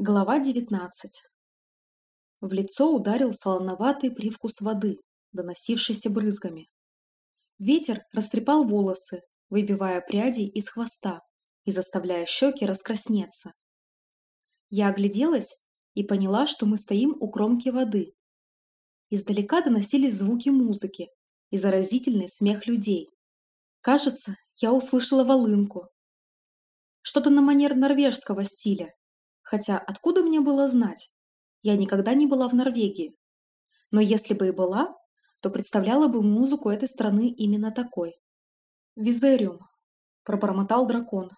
Глава 19 В лицо ударил солоноватый привкус воды, доносившийся брызгами. Ветер растрепал волосы, выбивая пряди из хвоста и заставляя щеки раскраснеться. Я огляделась и поняла, что мы стоим у кромки воды. Издалека доносились звуки музыки и заразительный смех людей. Кажется, я услышала волынку. Что-то на манер норвежского стиля, Хотя откуда мне было знать? Я никогда не была в Норвегии. Но если бы и была, то представляла бы музыку этой страны именно такой. «Визериум», – пробормотал дракон,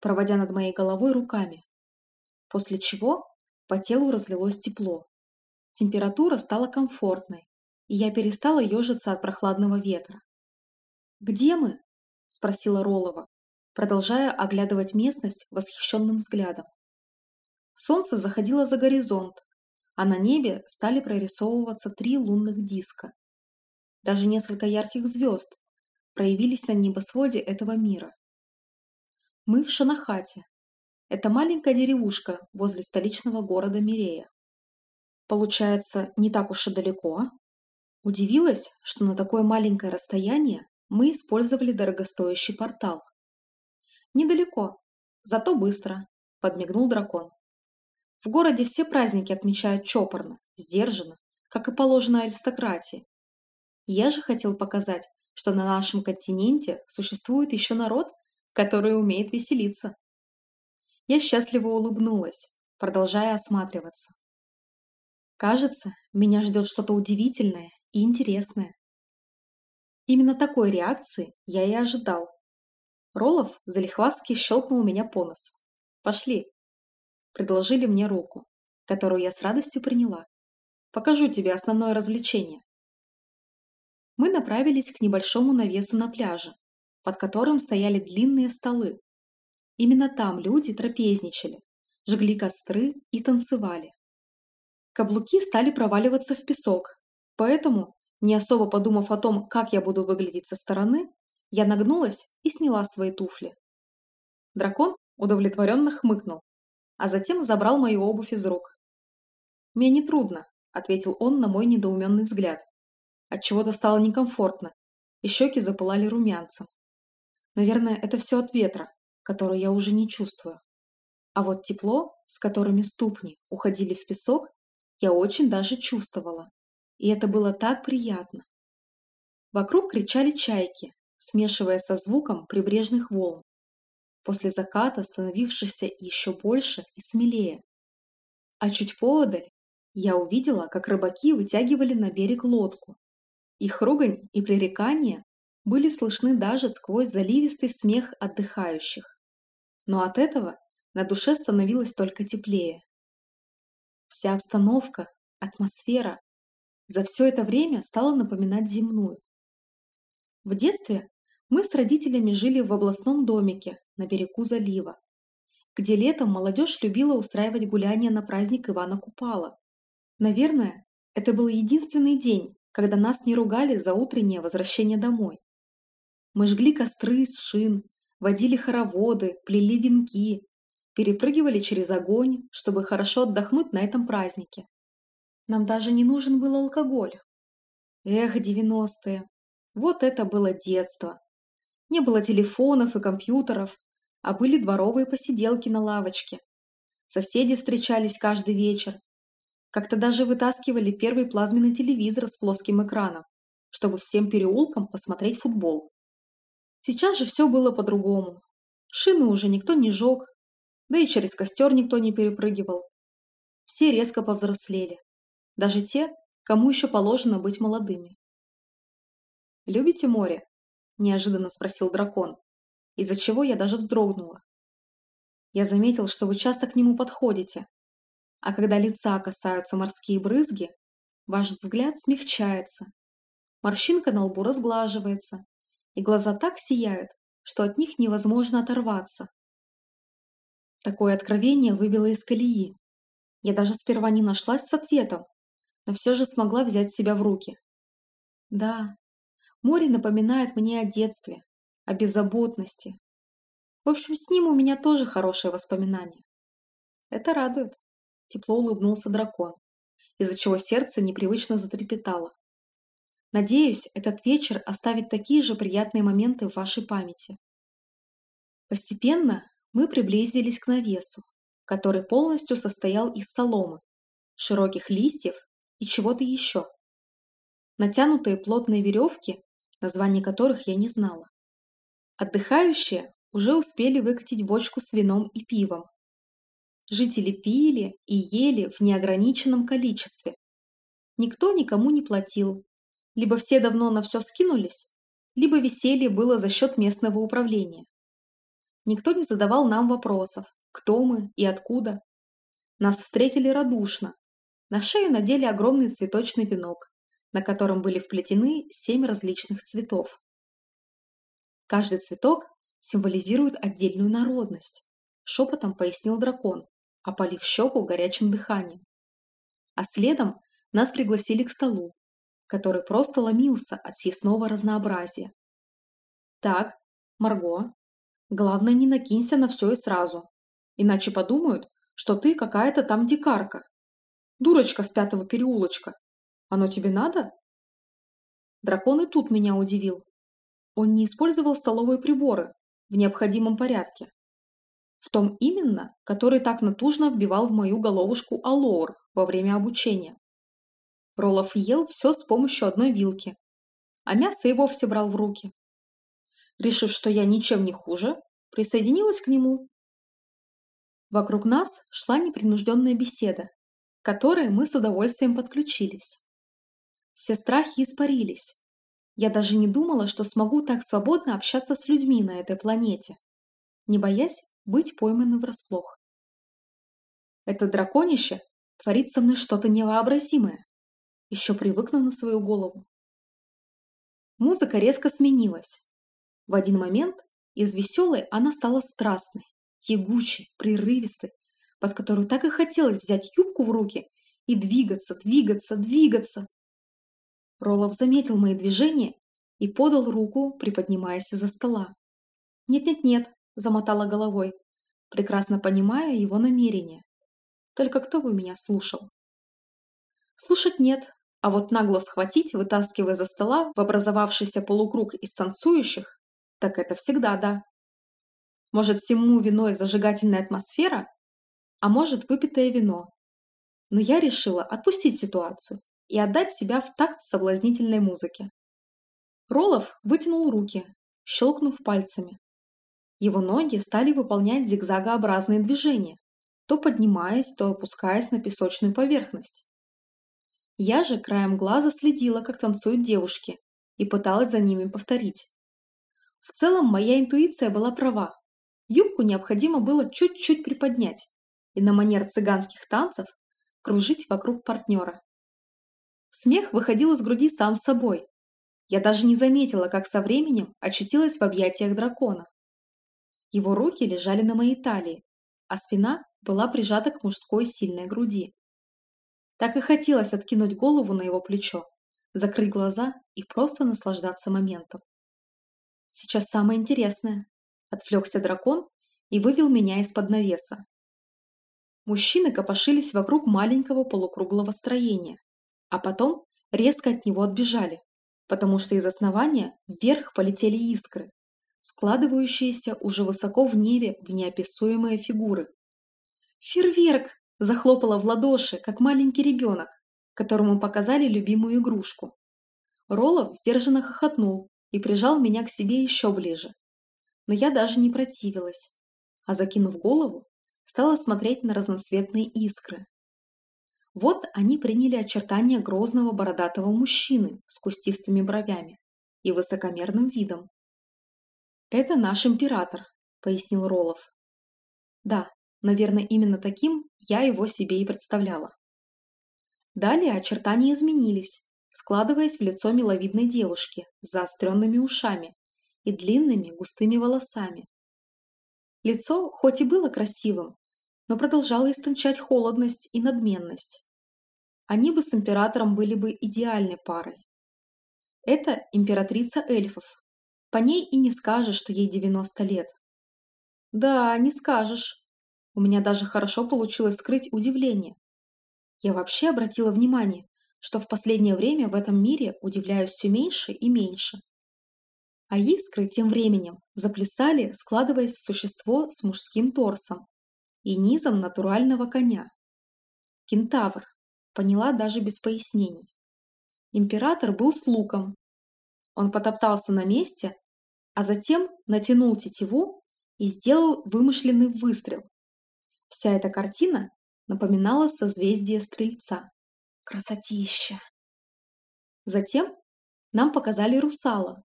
проводя над моей головой руками. После чего по телу разлилось тепло. Температура стала комфортной, и я перестала ежиться от прохладного ветра. «Где мы?» – спросила Ролова, продолжая оглядывать местность восхищенным взглядом. Солнце заходило за горизонт, а на небе стали прорисовываться три лунных диска. Даже несколько ярких звезд проявились на небосводе этого мира. Мы в Шанахате. Это маленькая деревушка возле столичного города Мирея. Получается, не так уж и далеко. А? Удивилась, что на такое маленькое расстояние мы использовали дорогостоящий портал. Недалеко, зато быстро, подмигнул дракон. В городе все праздники отмечают чопорно, сдержанно, как и положено аристократии. Я же хотел показать, что на нашем континенте существует еще народ, который умеет веселиться. Я счастливо улыбнулась, продолжая осматриваться. Кажется, меня ждет что-то удивительное и интересное. Именно такой реакции я и ожидал. Ролов залихватски щелкнул меня по носу. «Пошли!» Предложили мне руку, которую я с радостью приняла. Покажу тебе основное развлечение. Мы направились к небольшому навесу на пляже, под которым стояли длинные столы. Именно там люди трапезничали, жгли костры и танцевали. Каблуки стали проваливаться в песок, поэтому, не особо подумав о том, как я буду выглядеть со стороны, я нагнулась и сняла свои туфли. Дракон удовлетворенно хмыкнул а затем забрал мою обувь из рук. «Мне не трудно», — ответил он на мой недоуменный взгляд. Отчего-то стало некомфортно, и щеки запылали румянцем. Наверное, это все от ветра, который я уже не чувствую. А вот тепло, с которыми ступни уходили в песок, я очень даже чувствовала. И это было так приятно. Вокруг кричали чайки, смешивая со звуком прибрежных волн после заката становившихся еще больше и смелее. А чуть поодаль я увидела, как рыбаки вытягивали на берег лодку. Их ругань и пререкания были слышны даже сквозь заливистый смех отдыхающих. Но от этого на душе становилось только теплее. Вся обстановка, атмосфера за все это время стала напоминать земную. В детстве мы с родителями жили в областном домике на берегу залива, где летом молодежь любила устраивать гуляния на праздник Ивана Купала. Наверное, это был единственный день, когда нас не ругали за утреннее возвращение домой. Мы жгли костры из шин, водили хороводы, плели венки, перепрыгивали через огонь, чтобы хорошо отдохнуть на этом празднике. Нам даже не нужен был алкоголь. Эх, девяностые, вот это было детство. Не было телефонов и компьютеров, а были дворовые посиделки на лавочке. Соседи встречались каждый вечер. Как-то даже вытаскивали первый плазменный телевизор с плоским экраном, чтобы всем переулкам посмотреть футбол. Сейчас же все было по-другому. Шины уже никто не жег, да и через костер никто не перепрыгивал. Все резко повзрослели. Даже те, кому еще положено быть молодыми. «Любите море?» – неожиданно спросил дракон, из-за чего я даже вздрогнула. Я заметил, что вы часто к нему подходите, а когда лица касаются морские брызги, ваш взгляд смягчается, морщинка на лбу разглаживается, и глаза так сияют, что от них невозможно оторваться. Такое откровение выбило из колеи. Я даже сперва не нашлась с ответом, но все же смогла взять себя в руки. Да, Море напоминает мне о детстве, о беззаботности. В общем, с ним у меня тоже хорошие воспоминания. Это радует. тепло улыбнулся дракон, из-за чего сердце непривычно затрепетало. Надеюсь, этот вечер оставит такие же приятные моменты в вашей памяти. Постепенно мы приблизились к навесу, который полностью состоял из соломы, широких листьев и чего-то еще. Натянутые плотные веревки, название которых я не знала. Отдыхающие уже успели выкатить бочку с вином и пивом. Жители пили и ели в неограниченном количестве. Никто никому не платил. Либо все давно на все скинулись, либо веселье было за счет местного управления. Никто не задавал нам вопросов, кто мы и откуда. Нас встретили радушно. На шею надели огромный цветочный венок, на котором были вплетены семь различных цветов. Каждый цветок символизирует отдельную народность, шепотом пояснил дракон, опалив щеку горячим дыханием. А следом нас пригласили к столу, который просто ломился от съестного разнообразия. Так, Марго, главное не накинься на все и сразу, иначе подумают, что ты какая-то там дикарка. Дурочка с пятого переулочка. Оно тебе надо? Дракон и тут меня удивил. Он не использовал столовые приборы в необходимом порядке. В том именно, который так натужно вбивал в мою головушку Алор во время обучения. Ролов ел все с помощью одной вилки, а мясо и вовсе брал в руки. Решив, что я ничем не хуже, присоединилась к нему. Вокруг нас шла непринужденная беседа, к которой мы с удовольствием подключились. Все страхи испарились. Я даже не думала, что смогу так свободно общаться с людьми на этой планете, не боясь быть пойманным врасплох. Это драконище творит со мной что-то невообразимое. Еще привыкну на свою голову. Музыка резко сменилась. В один момент из веселой она стала страстной, тягучей, прерывистой, под которую так и хотелось взять юбку в руки и двигаться, двигаться, двигаться. Ролов заметил мои движения и подал руку, приподнимаясь из-за стола. «Нет-нет-нет», – замотала головой, прекрасно понимая его намерение. «Только кто бы меня слушал?» Слушать нет, а вот нагло схватить, вытаскивая за стола в образовавшийся полукруг из танцующих, так это всегда да. Может, всему виной зажигательная атмосфера, а может, выпитое вино. Но я решила отпустить ситуацию и отдать себя в такт соблазнительной музыке. Ролов вытянул руки, щелкнув пальцами. Его ноги стали выполнять зигзагообразные движения, то поднимаясь, то опускаясь на песочную поверхность. Я же краем глаза следила, как танцуют девушки, и пыталась за ними повторить. В целом, моя интуиция была права. Юбку необходимо было чуть-чуть приподнять и на манер цыганских танцев кружить вокруг партнера. Смех выходил из груди сам собой. Я даже не заметила, как со временем очутилась в объятиях дракона. Его руки лежали на моей талии, а спина была прижата к мужской сильной груди. Так и хотелось откинуть голову на его плечо, закрыть глаза и просто наслаждаться моментом. Сейчас самое интересное. Отвлекся дракон и вывел меня из-под навеса. Мужчины копошились вокруг маленького полукруглого строения, а потом резко от него отбежали, потому что из основания вверх полетели искры, складывающиеся уже высоко в небе в неописуемые фигуры. «Фейерверк!» – захлопала в ладоши, как маленький ребенок, которому показали любимую игрушку. Ролов сдержанно хохотнул и прижал меня к себе еще ближе. Но я даже не противилась, а закинув голову, стала смотреть на разноцветные искры, вот они приняли очертания грозного бородатого мужчины с кустистыми бровями и высокомерным видом. «Это наш император», — пояснил Ролов. «Да, наверное, именно таким я его себе и представляла». Далее очертания изменились, складываясь в лицо миловидной девушки с заостренными ушами и длинными густыми волосами. Лицо хоть и было красивым, но продолжало истончать холодность и надменность. Они бы с императором были бы идеальной парой. Это императрица эльфов. По ней и не скажешь, что ей 90 лет. Да, не скажешь. У меня даже хорошо получилось скрыть удивление. Я вообще обратила внимание, что в последнее время в этом мире удивляюсь все меньше и меньше. А искры тем временем заплясали, складываясь в существо с мужским торсом и низом натурального коня. Кентавр, поняла даже без пояснений. Император был с луком. Он потоптался на месте, а затем натянул тетиву и сделал вымышленный выстрел. Вся эта картина напоминала созвездие Стрельца. Красотища! Затем нам показали русала.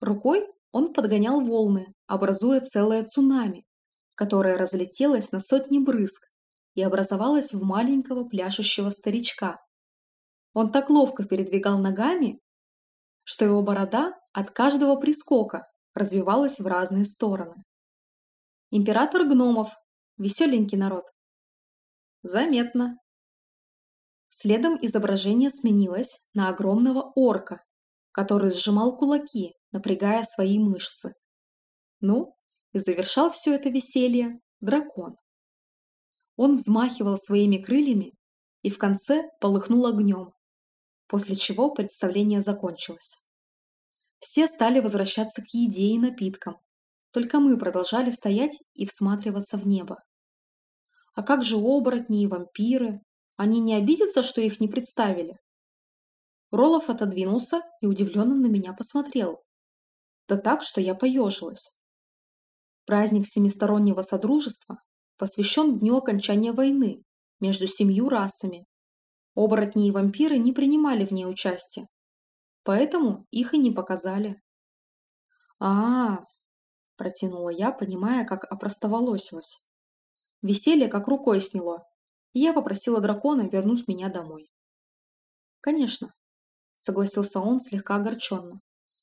Рукой он подгонял волны, образуя целое цунами, которое разлетелось на сотни брызг и образовалось в маленького пляшущего старичка. Он так ловко передвигал ногами, что его борода от каждого прискока развивалась в разные стороны. Император гномов, веселенький народ. Заметно. Следом изображение сменилось на огромного орка, который сжимал кулаки, напрягая свои мышцы. Ну, и завершал все это веселье дракон. Он взмахивал своими крыльями и в конце полыхнул огнем, после чего представление закончилось. Все стали возвращаться к еде и напиткам, только мы продолжали стоять и всматриваться в небо. А как же оборотни и вампиры? Они не обидятся, что их не представили? Ролов отодвинулся и удивленно на меня посмотрел. Да так, что я поежилась. Праздник Семистороннего Содружества посвящен дню окончания войны между семью расами. Оборотни и вампиры не принимали в ней участие, поэтому их и не показали. а, -а, -а протянула я, понимая, как опростоволосилась. Веселье как рукой сняло, и я попросила дракона вернуть меня домой. «Конечно», — согласился он слегка огорченно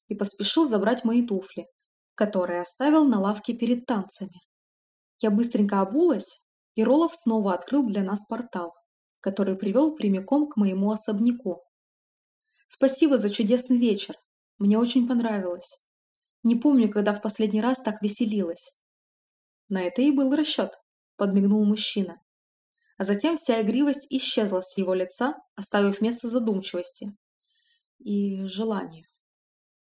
и поспешил забрать мои туфли, которые оставил на лавке перед танцами. Я быстренько обулась, и Ролов снова открыл для нас портал, который привел прямиком к моему особняку. Спасибо за чудесный вечер. Мне очень понравилось. Не помню, когда в последний раз так веселилась. На это и был расчет, подмигнул мужчина. А затем вся игривость исчезла с его лица, оставив место задумчивости и желанию.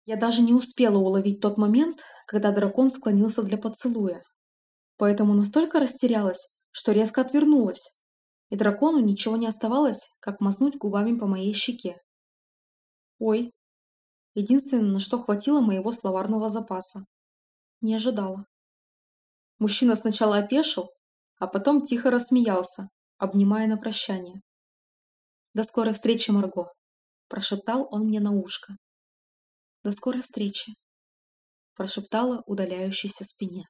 Я даже не успела уловить тот момент, когда дракон склонился для поцелуя. Поэтому настолько растерялась, что резко отвернулась, и дракону ничего не оставалось, как мазнуть губами по моей щеке. Ой, единственное, на что хватило моего словарного запаса. Не ожидала. Мужчина сначала опешил, а потом тихо рассмеялся, обнимая на прощание. «До скорой встречи, Марго!» – прошептал он мне на ушко. «До скорой встречи!» – прошептала удаляющейся спине.